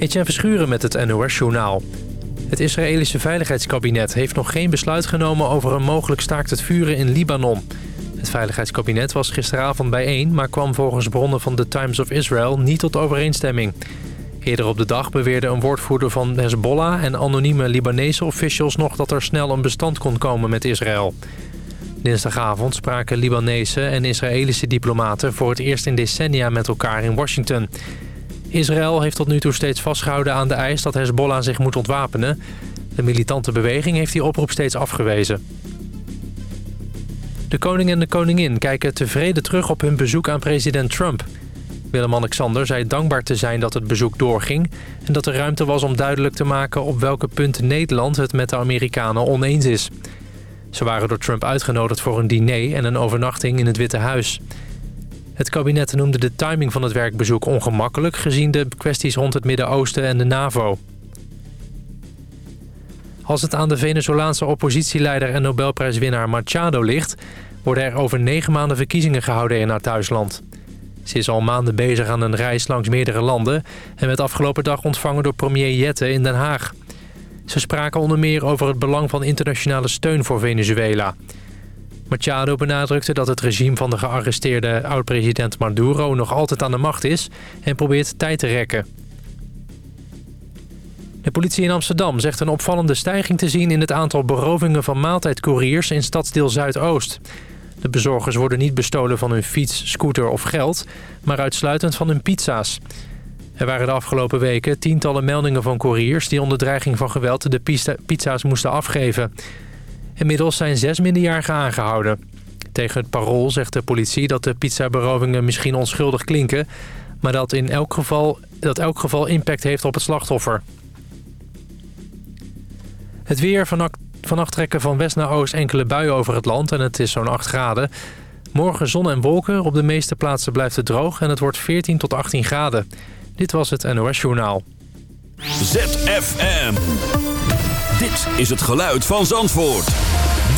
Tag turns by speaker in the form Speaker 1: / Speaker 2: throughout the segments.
Speaker 1: Etienne Verschuren met het NOS-journaal. Het Israëlische Veiligheidskabinet heeft nog geen besluit genomen... over een mogelijk staakt het vuren in Libanon. Het Veiligheidskabinet was gisteravond bijeen... maar kwam volgens bronnen van The Times of Israel niet tot overeenstemming. Eerder op de dag beweerde een woordvoerder van Hezbollah... en anonieme Libanese officials nog dat er snel een bestand kon komen met Israël. Dinsdagavond spraken Libanese en Israëlische diplomaten... voor het eerst in decennia met elkaar in Washington... Israël heeft tot nu toe steeds vastgehouden aan de eis dat Hezbollah zich moet ontwapenen. De militante beweging heeft die oproep steeds afgewezen. De koning en de koningin kijken tevreden terug op hun bezoek aan president Trump. Willem-Alexander zei dankbaar te zijn dat het bezoek doorging... en dat er ruimte was om duidelijk te maken op welke punten Nederland het met de Amerikanen oneens is. Ze waren door Trump uitgenodigd voor een diner en een overnachting in het Witte Huis. Het kabinet noemde de timing van het werkbezoek ongemakkelijk... gezien de kwesties rond het Midden-Oosten en de NAVO. Als het aan de Venezolaanse oppositieleider en Nobelprijswinnaar Machado ligt... worden er over negen maanden verkiezingen gehouden in haar thuisland. Ze is al maanden bezig aan een reis langs meerdere landen... en werd afgelopen dag ontvangen door premier Jette in Den Haag. Ze spraken onder meer over het belang van internationale steun voor Venezuela... Machado benadrukte dat het regime van de gearresteerde oud-president Maduro nog altijd aan de macht is en probeert tijd te rekken. De politie in Amsterdam zegt een opvallende stijging te zien in het aantal berovingen van maaltijdcouriers in stadsdeel Zuidoost. De bezorgers worden niet bestolen van hun fiets, scooter of geld, maar uitsluitend van hun pizza's. Er waren de afgelopen weken tientallen meldingen van couriers die onder dreiging van geweld de pizza's moesten afgeven. Inmiddels zijn zes minderjarigen aangehouden. Tegen het parool zegt de politie dat de pizzaberovingen misschien onschuldig klinken... maar dat in elk geval, dat elk geval impact heeft op het slachtoffer. Het weer vannacht, trekken van west naar oost enkele buien over het land en het is zo'n 8 graden. Morgen zon en wolken, op de meeste plaatsen blijft het droog en het wordt 14 tot 18 graden. Dit was het NOS Journaal.
Speaker 2: ZFM. Dit is het geluid van Zandvoort.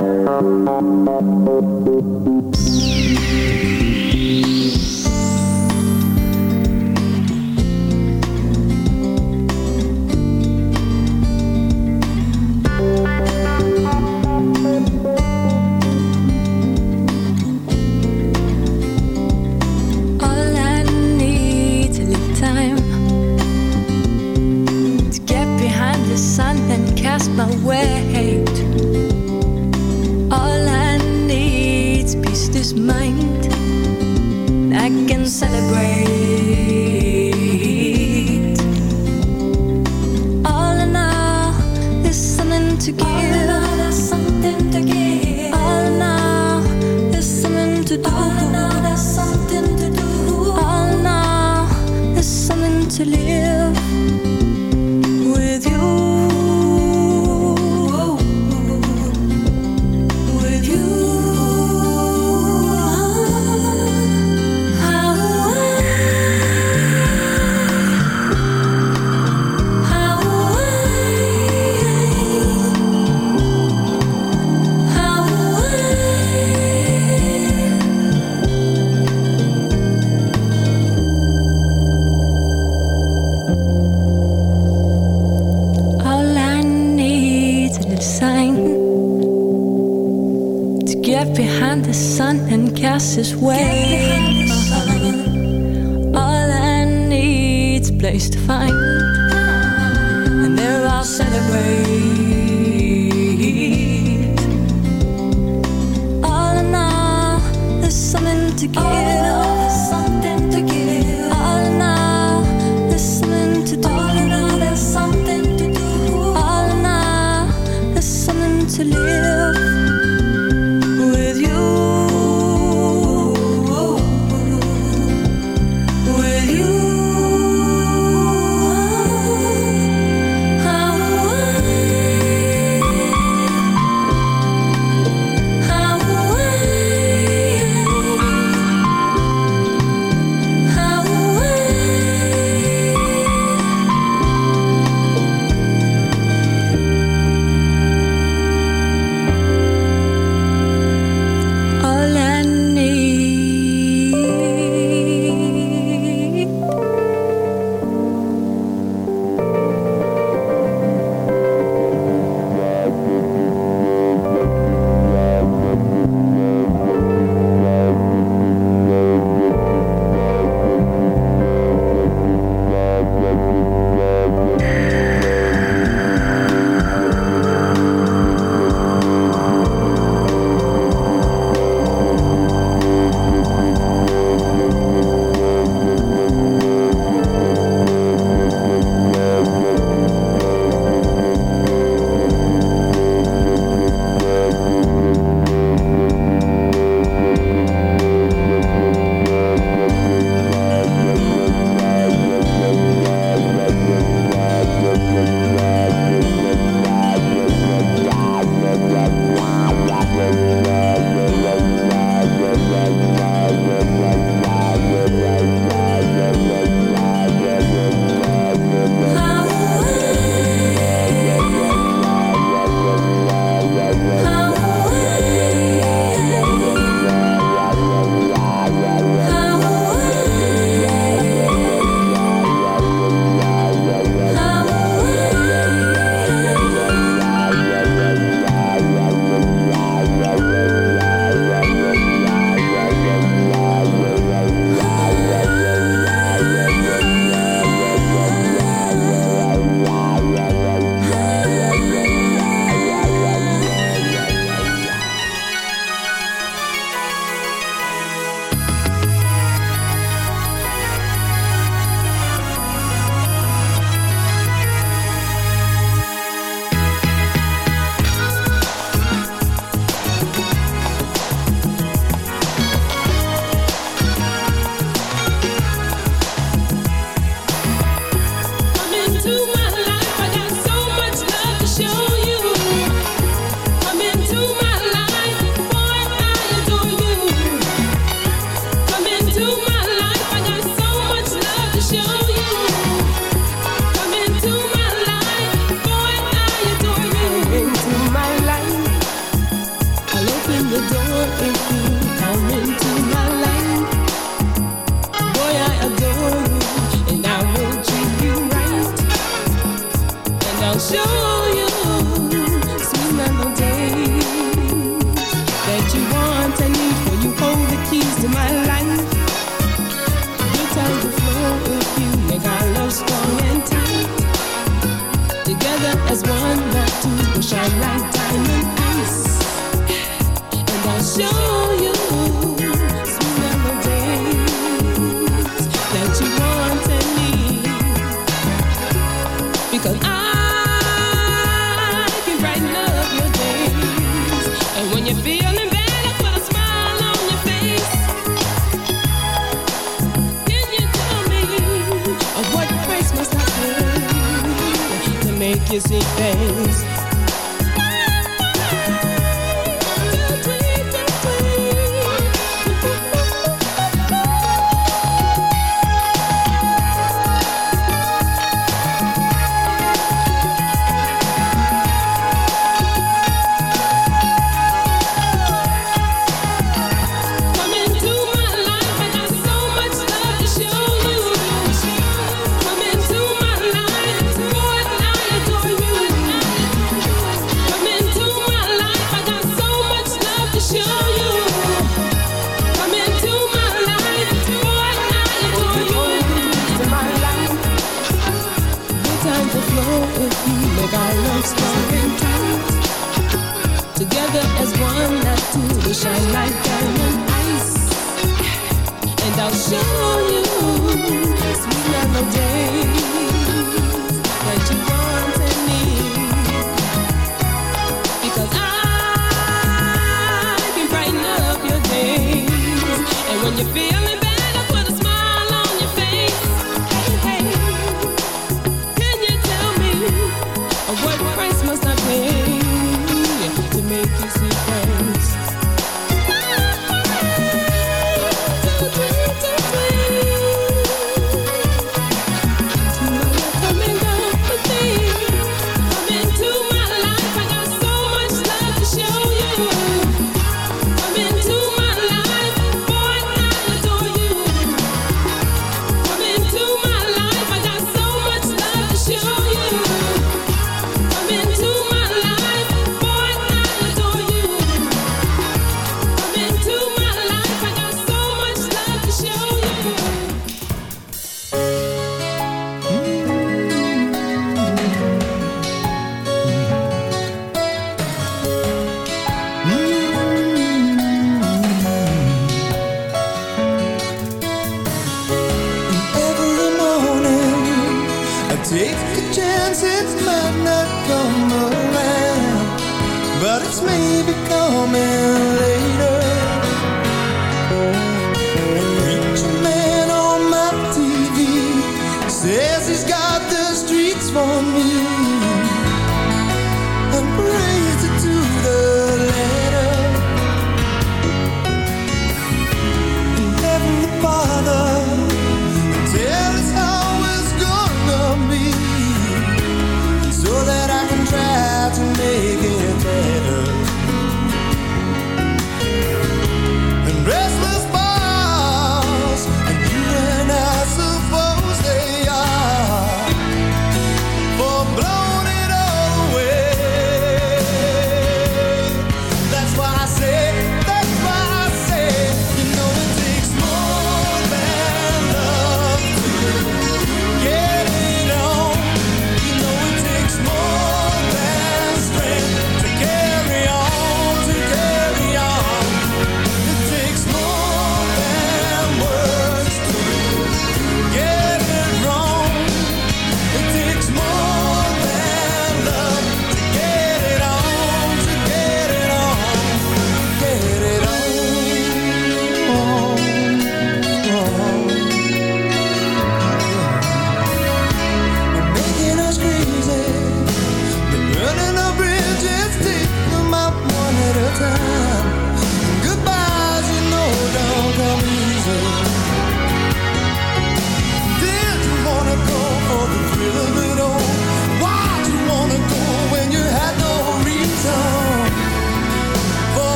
Speaker 3: Thank you.
Speaker 4: fastest way. All I need's a place to find, and there I'll celebrate. All in all, there's something to give. over. You see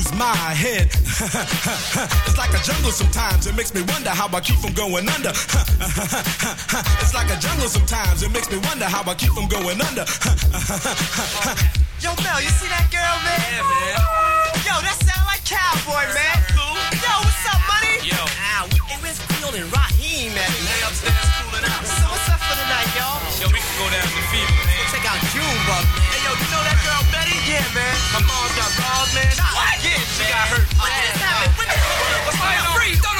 Speaker 5: lose my head. it's like a jungle sometimes, it makes me wonder how I keep from going under. it's like a jungle sometimes, it makes me wonder how I keep from going under.
Speaker 6: Yo, Mel, you see that girl, man?
Speaker 5: Yeah, man.
Speaker 6: Yo, that sound like cowboy, man.
Speaker 5: Cool.
Speaker 6: Yo, what's up, money?
Speaker 5: Yo.
Speaker 6: Ah, and where's Field and Raheem at?
Speaker 5: They upstairs cooling out.
Speaker 6: So what's up for the night, y'all?
Speaker 5: Yo, we can go down to the fever, man.
Speaker 6: Go check out Junebug. Hey, yo, yeah, man.
Speaker 5: My mom got balls, man.
Speaker 6: What?
Speaker 5: Yeah, she got hurt.
Speaker 6: What just happened? What the
Speaker 5: fuck?
Speaker 7: Free, don't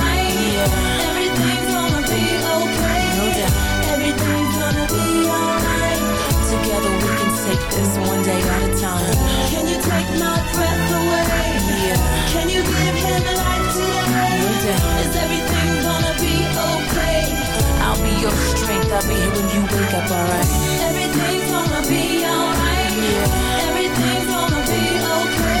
Speaker 3: Together we can take this one day at a time.
Speaker 8: Can you take my breath away?
Speaker 3: Yeah.
Speaker 8: Can you give him?
Speaker 3: No doubt.
Speaker 8: Is everything gonna be okay?
Speaker 3: I'll be your strength. I'll be here when you wake up, alright?
Speaker 8: Everything's gonna be alright.
Speaker 3: Yeah.
Speaker 8: Everything's gonna be okay.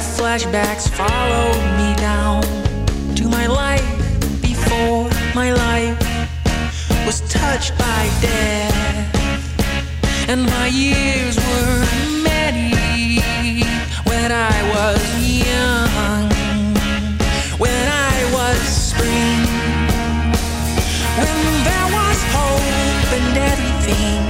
Speaker 9: Flashbacks followed me down to my life before my life was touched by death. And my years were many when I was young when I was spring when there was hope and everything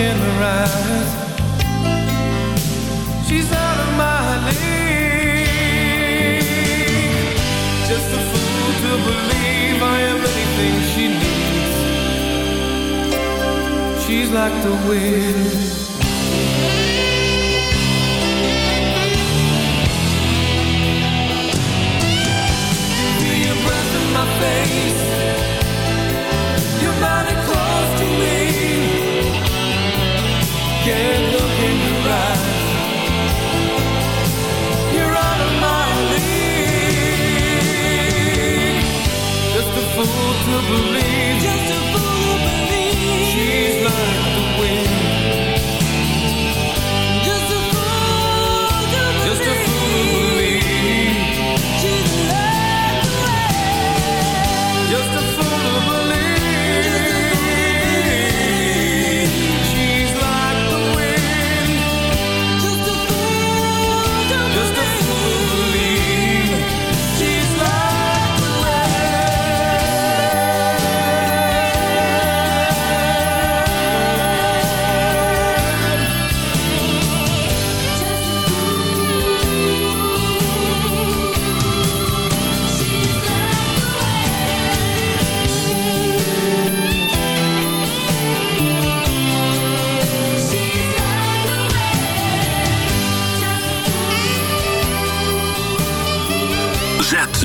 Speaker 4: in her eyes. She's out of my league. Just a fool to believe I am anything she needs. She's like the wind. Face. Eyes. You're out of my league. Just a fool to believe.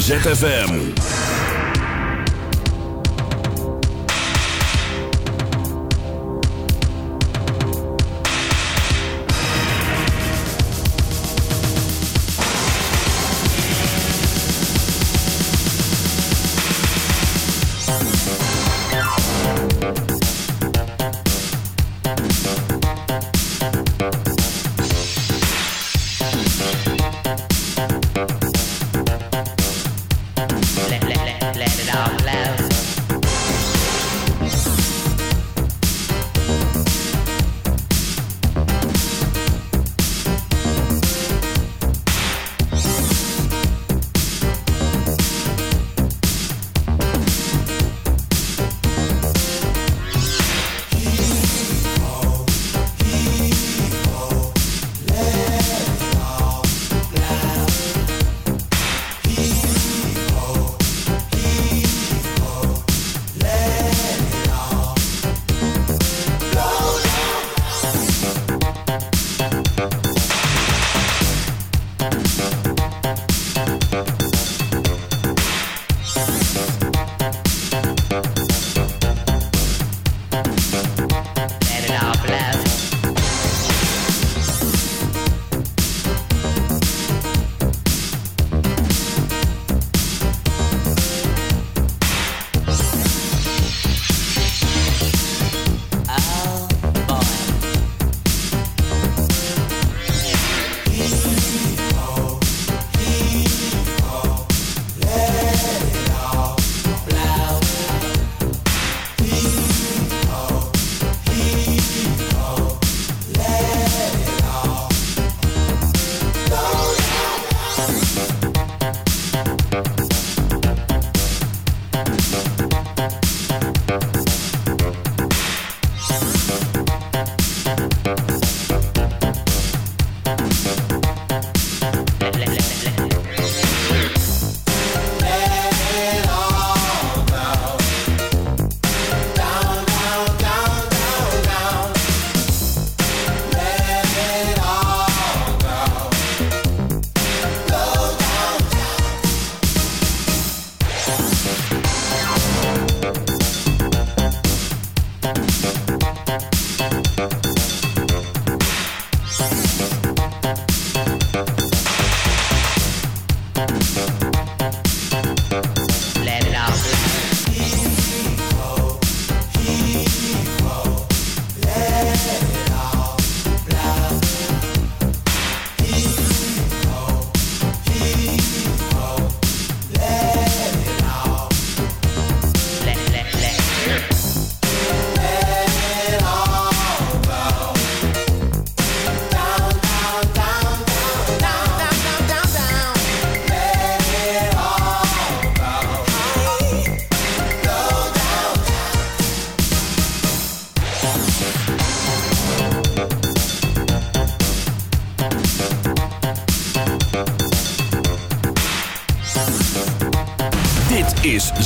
Speaker 2: ZFM.